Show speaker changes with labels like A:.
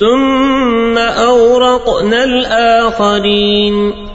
A: ثم أورقنا الآخرين.